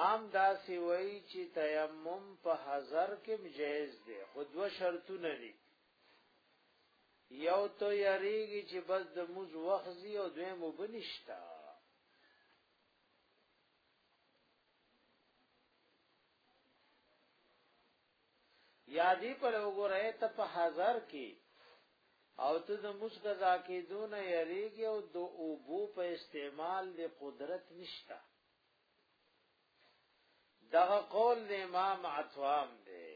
عام داسې وایي چې تیمم په هزار کې جایز دی خو دوه شرطونه دي یو ته یریږي چې بس د موز وخزي او دوی مو بنشتا یا دی پر وګوره ته په هزار کې او ته د مسقزا کې دون یریږي او د اوبو په استعمال د قدرت نشتا دغه قول د امام عطوام دی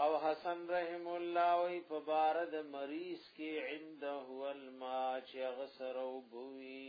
او حسن رحم الله وی په بار د مریض کې عنده الماء چې غسر او بوي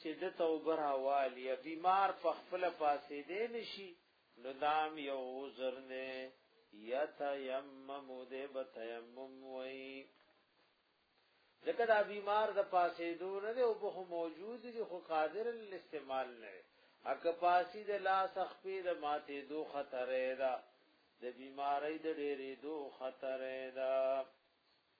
چې د توبه راوال یا بیمار په خپل پاسې دی نشي نو دام یو عذر نه یتیمم دې بتیمم وای ځکه دا بیمار د پاسې دور نه او به موجود دي خو قادر الاستعمال نه اک پاسی د لاس خپې د ماته دو خطرې ده د بیماری د ډېرې دو خطرې ده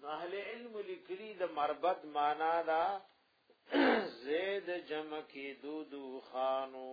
نو اهل علم لیکلی د مربد معنا دا زید جمع کی دو دو خانو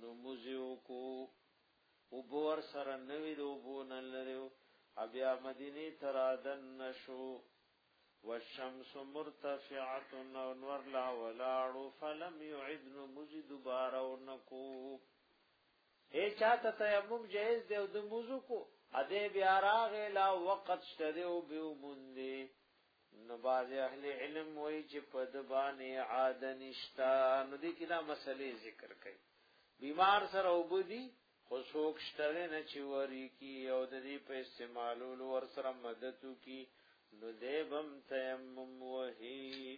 نموز یې وکړو، اوبه ورسره نه وې، د اوبو نه لرې و، بیا مدینې ته رادننه شو، والشمس مرتفعة او نور لا ولاړ و، فلم یعد نموز یې دوباره ونه کړو، ای چا ته تیمم جایز دی او ده نموز وکړو، ادی بیا راغی لا وقت شته دی اوبه وموندې، نو باز اهل علم وای چې په د باندې عاد نشتا نو دې کې دا مسلې ذکر کړي بیمار سره وبدي خو څوک شته نه چې وری کی او د دې په استعمالولو ور سره مدد کی نو دې بم تیمم وهی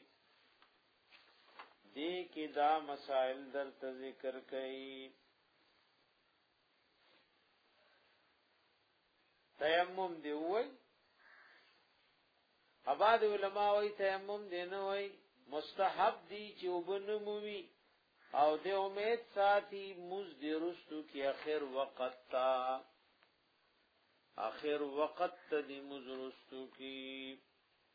دې کې دا مسائل در ذکر کړي تیمم دی وای اباد علماء وای تیمم دی نه وای مستحب دی چې وبنموي او د امید ساتي موز د رستو کې اخر وقت تا اخر وقت ته د موز رستو کې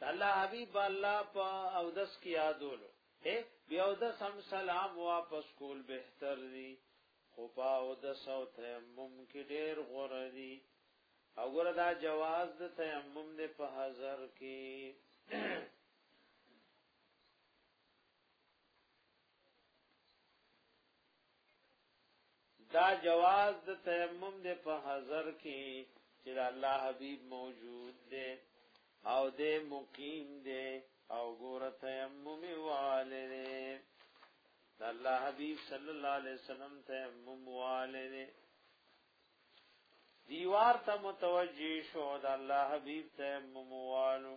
د الله حبيب الله په او دس کې یادولو اے بیا او دس هم سلام واپس کول بهتر دی خو په او دس او تیمم کې ډېر غوړه دی او ګره دا جواز د تیمم نه په حاضر کې دا جواز د تیمم د په حضر کې چې الله حبیب موجود دی او د مقیم دی او ګور تیمم والے دی الله حبیب صلی الله علیه وسلم تیمم والے دی دیوار ته متوجی شو د الله حبیب تیمم والو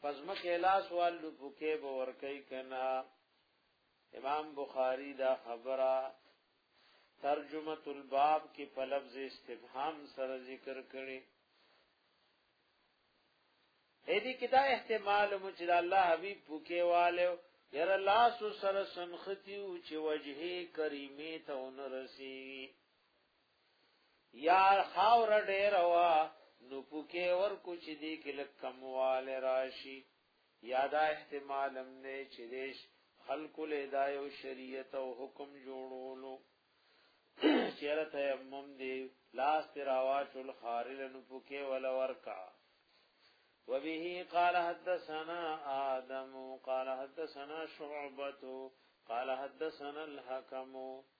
پس مخې لاس والو پکې به ورکې کنا امام بخاری دا خبره ترجمه الباب کې په لفظ استفهام سره ذکر کړي اې دې کې دا احتمال مو چې الله حبيب پکې والو ير لاس سره سنختي او چې وجهه کریمه ته ونرسي یا خاور ډیر وا نو پوکې ور کوچ دی کله کموال راشي یا دا احتمال هم نه چې دیش خلق له دا یو شریعت او حکم جوړولو چیرې تیمم دی لاس تراواچ الخارل نو پوکې ول ورکا وبه قال حدثنا آدم قال حدثنا شعبة قال حدثنا الحكم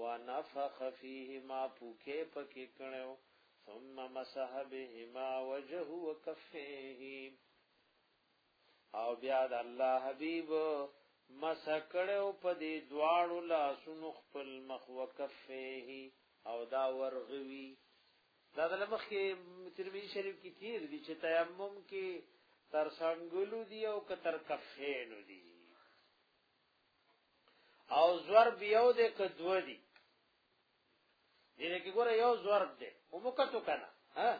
ونفخ فيهما پوکې پکې کړو ثم مسح بهما وجه وکفيه او بیا د الله حبيب مسح کړو په دې دواړو لاسونو خپل مخ وکفيه او دا ورغوي دا د مخ کې ترمذی شریف کې تیر دي چې تیمم کې تر څنګلو دی او که تر کفینو دی او ضرب یو دې ک دو دي دې کې ګوره یو ضرب دې او مکتو کنه ها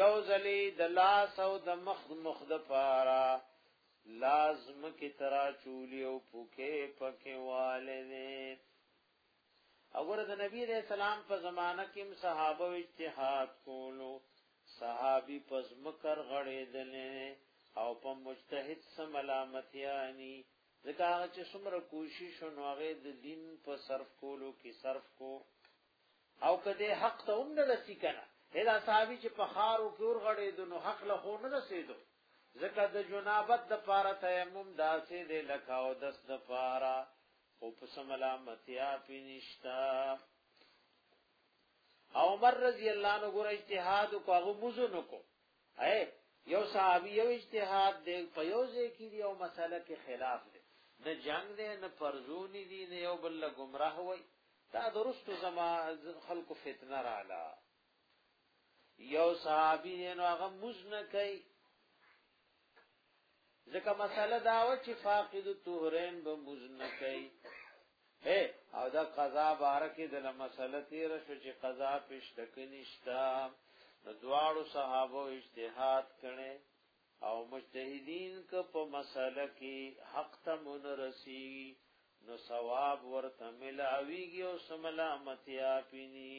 یو ځلې د لاس او د مخ مخ د پارا لازم کی ترا چولی او پوکې پکې والې اگر د نبی علیہ السلام په زمانہ کې هم صحابه اجتهاد کولو صحابي پزمکر غړې دلې او په مجتهد سم ملامتياني ځکه هغه چې څومره کوشش نو هغه د دین په صرف کولو کې صرف کو او کده حق ته هم نه رسی کنه هدا صحابي چې په خارو کې ور غړې د نو حق له خو نه رسیدو ځکه د جنابت د پاره تیمم داسې د لکاو دس د پاره او په سملامتیا پی نشتا عمر رضی الله عنه ګور اجتهاد کو هغه موزو نکو اے یو صحابي یو اجتهاد دی په یو ځای کې دی او مسله کې خلاف دی نه جنگ دی نه پرزونی دی نه یو بل گمراه وای دا درست زما خلق فتنه رااله یو صحابي دی نو هغه موز نه کوي ځکه مسله دا و چې فاقد الطهرین به موز نه کوي اے او دا قضا بارکه د مسله تیر شو چې قضا پښته کې نشتا نو دواړو صحابه اجتهاد کړي او مجتهدین که په مسله کې حق ته مون رسی نو ثواب ورته ملاویږي او سملامتیا پینی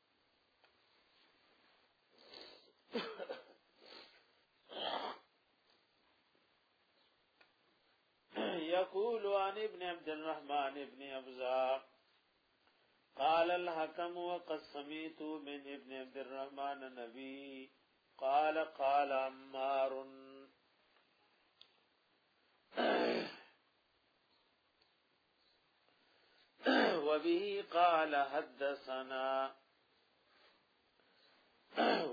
يقول عن ابن عبد الرحمن ابن ابزا قال الحكم وقد من ابن عبد الرحمن النبي قال قال عمار وبه قال حدثنا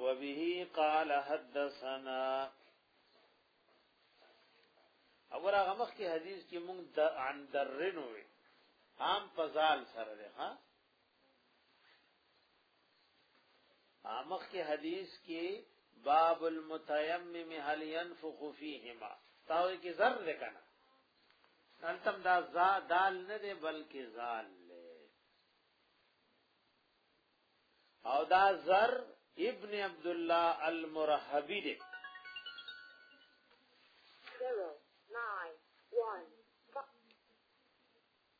وبه قال حدثنا اور هغه مخ کې حدیث کې مونږ د عن درن وي عام فزال سره ده ها امخ کې حدیث کې باب المتيمم هل ينفخ فيهما تاوي کې زر لکنه انتم دا زا دال نه دی بلکې زال او دا زر ابن عبد الله المرحبی دی 0 9 1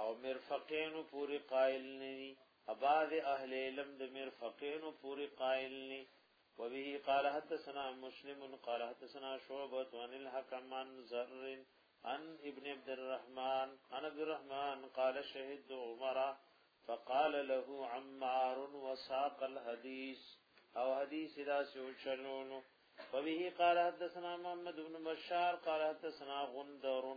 او مرفقینو پوری قائل ني اباز اهل علم د مرفقینو پوری قائل ني وبه قال حدثنا مسلم قال حدثنا شعبة عن الحكم عن زر عن ابن عبد الرحمن عن عبد الرحمن قال شهد عمره فقال له عمار وساق الحديث او حديث دا سوچلون فبه قال حدثنا محمد بن بشار قال حدثنا غندر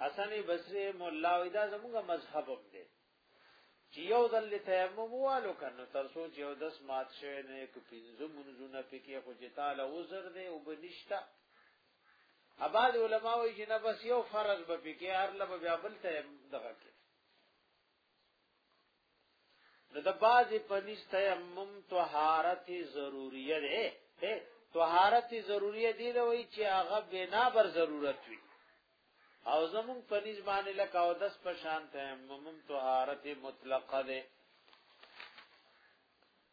حسن بصری مولا وی دا زموږ مذهب هم دی چې یو ځل تیمم والو کنه تر څو چې یو دس مات شوی نه یک پینځه منځونه پکې خو چې تعالی عذر دی او بنشتا اباد علماء وی چې نه بس یو فرض به پکې هر لبه بیا بل تیمم دغه کې نو د بازي پنځ تیمم طهارت ضروریه ده طهارت ضروریه دی لوي چې هغه بنا بر ضرورت وي او زمون پنځ باندې لکه او دس په شان تیمم طهارت مطلقه ده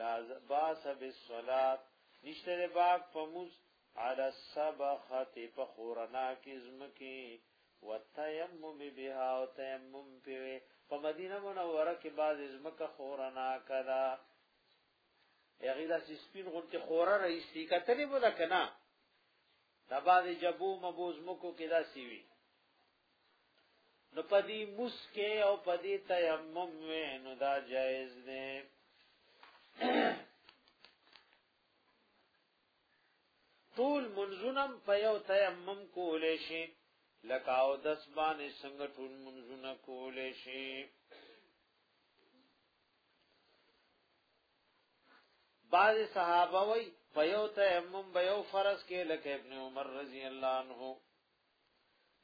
لا باس بالصلاه نشته د باغ په موز على السبخه په خورنا کې زمکی وتيمم بها او تيمم په په مدینه منوره کې باز زمکه خورنا کړه هغه د سپین غونته خوره رئیس دی کتلې بوله کنا دا باز جبو مبوز مکو کې دا سیوی نو پدی مسکه او پدی تیمم وې نو دا جایز دی ټول منځونم په یو تیمم کولې شي لکه او د سبانه څنګه ټول منځونه کولې شي بعض صحابه وای په یو تیمم به یو فرض کې لکه ابن عمر رضی الله عنه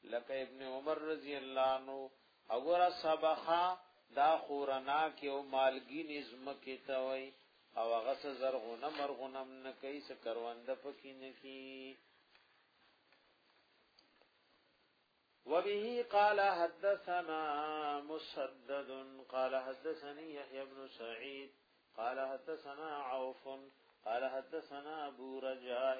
لکه ابن عمر رضی الله عنه اگر صبخا دا خورنا کې او مالګی نظم کې ته وای او هغه څه زرغونه مرغونم نه کوي څه کروند پکې نه کی وبه قال حدثنا مسدد قال حدثني يحيى بن سعيد قال حدثنا عوف قال حدثنا ابو رجاء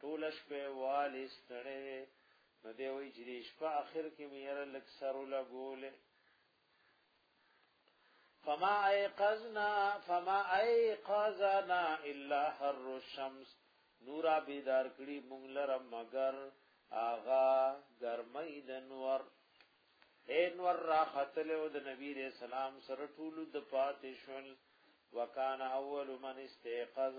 ټوله شپه والي ستړی دی نو دی وایي چې د شپه اخر کې مې یاره لږ سر ولګولی فما ایقظنا فما ایقظنا الا حر الشمس نورا بیدار کړي مونږ لره مگر آغا ګرمۍ د نور انور را خطل او د نبی رسول سلام سره ټول د پاتې شول وکانا اول من استيقظ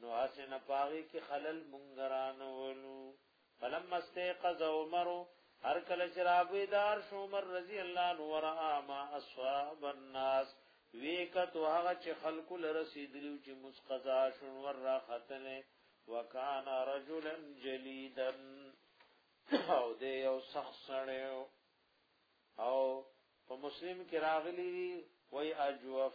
نو اسه نه پاغي کې خلل مونګران ولو فلم استيقظ عمر هر کله چې راوي دار شو عمر رضی الله عنه ورا ما اصحاب الناس ویکت هغه چې خلق لرسیدلو چې مسقزا شون ور راختنه وکانا رجلا جلیدا او دې یو شخص سره او په مسلم کې راغلی وای اجوف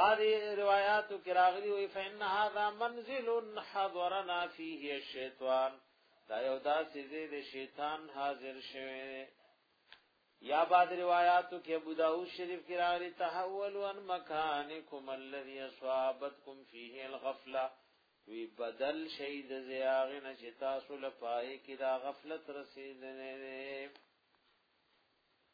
بعضی روایاتو کې راغلي وي فإن هذا منزل حضرنا فيه الشیطان دا یو داسې ځای د شیطان حاضر شوی یا بعد روایاتو کې ابو داود شریف کې راغلي تحول عن مکانکم الذي اصابتكم فيه الغفله وی بدل شهید زیاغنه چې تاسو لپاره کې دا غفلت رسیدلې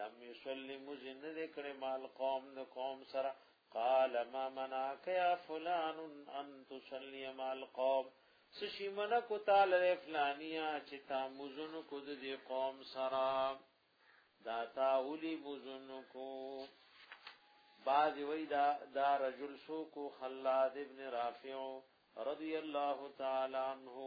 لم يصلي مزن ذکر مال قوم د قوم سره قال ما منعك يا فلان ان تصلي مال قوم سشي منع کو تعالی فلانیا چې تا مزن کو د قوم سره دا تا اولی مزن کو بعض وی دا دا رجل سو کو خلاد ابن رافع رضی الله تعالی عنہ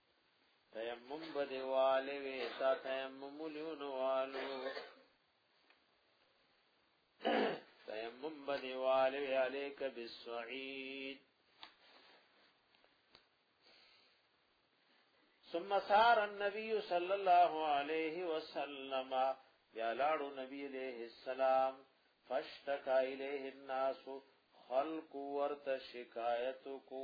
تیمم بده والے وی تا تیمم لیون والو تیمم بده والے وی علیک بالسعید ثم سار النبي صلى الله عليه وسلم بیا لاړو نبی علیہ السلام فشتکا الیہ الناس خلق ورت شکایت کو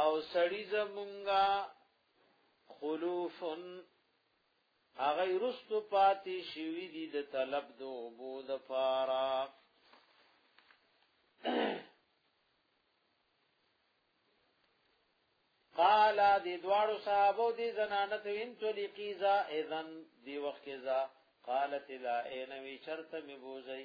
او سړی زمونږه خلوفن هغه رستو پاتې شوی دی د طلب د اوبو د پارا قال دی دوار صحابو دی زنانت وین تو لقیزا اذن دی وقیزا قالت لا اینوی چرت می بوزی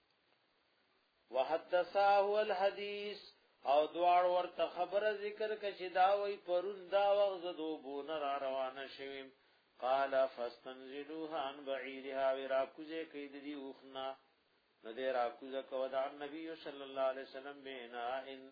وحدثاه الحديث او دوار ورته خبره ذکر کشي دا وای پرون دا وغه زدو بون را روانه شویم قال فاستنزلوها عن بعيرها ورا کوزه کې د دې اوخنا نو دې را کوزه کو دا نبی صلی الله علیه وسلم بنا ان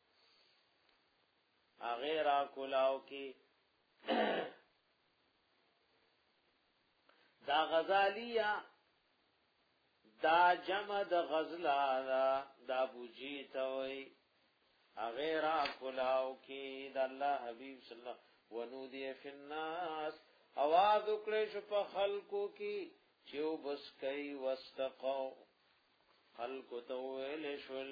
هغه را کولاو کې دا غزالیا دا جمع د غزلا دا دا بوجی ته وای هغه را کولاو کې د الله حبیب صلی الله ونودی فی الناس اواز وکړې شو په خلکو کې چې وبس کوي واستقوا خلکو ته ویل شول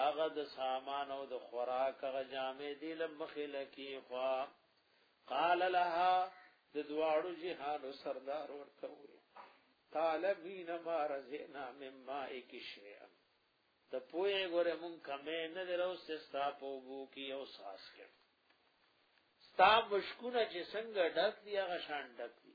هغه د سامان او د خوراک هغه جامې دی لمخې لکی خوا قال لها د دواړو جهانو سردار ورته وی طالبین ما رزینا مما اکشیا د پوی ګوره مون کمه نه درو سستا په بو کی او ساس کې ستا مشکونه چې څنګه ډک دی هغه شان ډک دی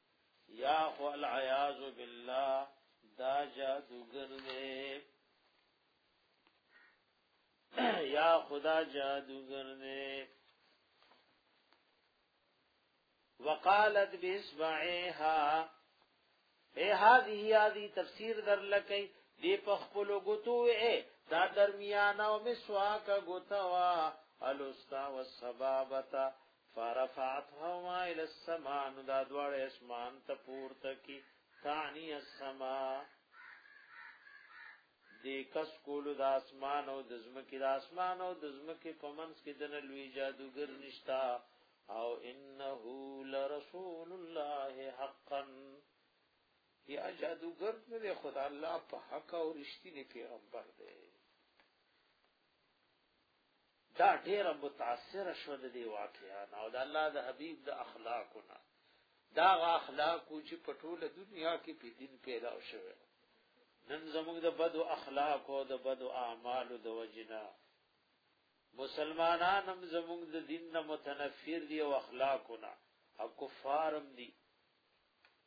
یا خو العیاذ بالله دا جادوګر دی یا خدا جادوګر دی وقالت بسبعها اے هذه هذه تفسیر در لکې دی په خپل غوتو اے دا درمیانه او مسواک غوتوا الوستا والسبابتا فرفعتهما الى السماء نو دا دواړه اسمان ته پورته کی تانی السماء دی کس کولو د اسمان او د زمکی د اسمان او د زمکی په منځ کې د لوی جادوګر نشتا او انه لرسول الله حقا یا جادوګر نه خدا الله په حق او رښتینی پیغمبر دی دا ډیره متاثر شو د دې واقعیا نه او د الله د حبیب د اخلاقونه دا غ اخلاق چې په ټوله دنیا کې په دین پیدا شوه نن زموږ د بد اخلاق او د بد اعمال د وجنا مسلمانان هم زموږ د دین نه متنفر دي او اخلاقونه او کفارم دي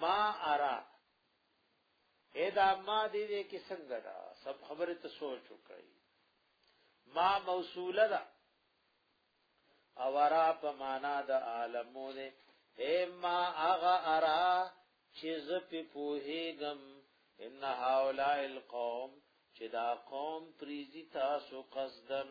ما ارا ادا ما دې دې کې څنګه دا سب خبره ته سوچ وکړي ما موصوله ده او ارا په معنا د عالمو دې اے ما اغا ارا چې ز په پوهېګم ان هاولا القوم چې دا قوم پریزی تاسو قصدن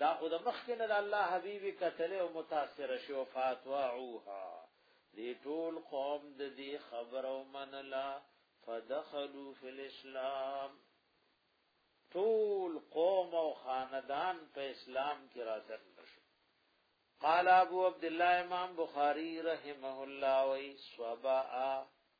دا خو د مخکې نه د الله حبیب قتل او متاثر شو فاتواعوها دی ټول قوم د دې خبر او منلا فدخلوا فی الاسلام ټول قوم او خاندان په اسلام کې راځن نشو قال ابو عبد الله امام بخاری رحمه الله وی صبا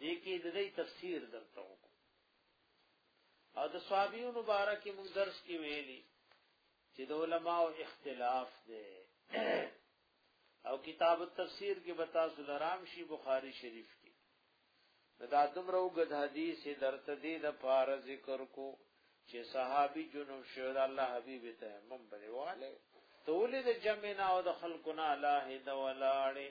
دې کې د دې تفسیر درته وکړو او د صحابیو مبارک موږ درس کې ویلي چې د علماو اختلاف دی او کتاب التفسیر کې بتا سلام شي بخاری شریف کې دا دمر او غد حدیث درته دې د پار ذکر کو چې صحابي جنوب شو الله حبیب ته منبر والے تولید جمعنا او د خلقنا الله د ولاړې